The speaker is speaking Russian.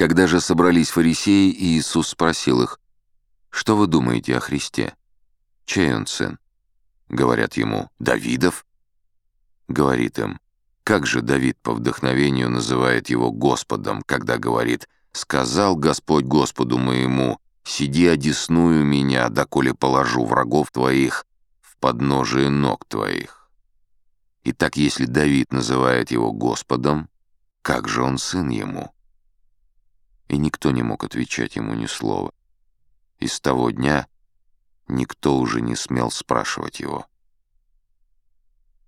Когда же собрались фарисеи, Иисус спросил их, «Что вы думаете о Христе? Чей он сын?» Говорят ему, «Давидов?» Говорит им, «Как же Давид по вдохновению называет его Господом, когда говорит, «Сказал Господь Господу моему, сиди одесную меня, доколе положу врагов твоих в подножие ног твоих». Итак, если Давид называет его Господом, как же он сын ему?» Никто не мог отвечать ему ни слова. И с того дня никто уже не смел спрашивать его.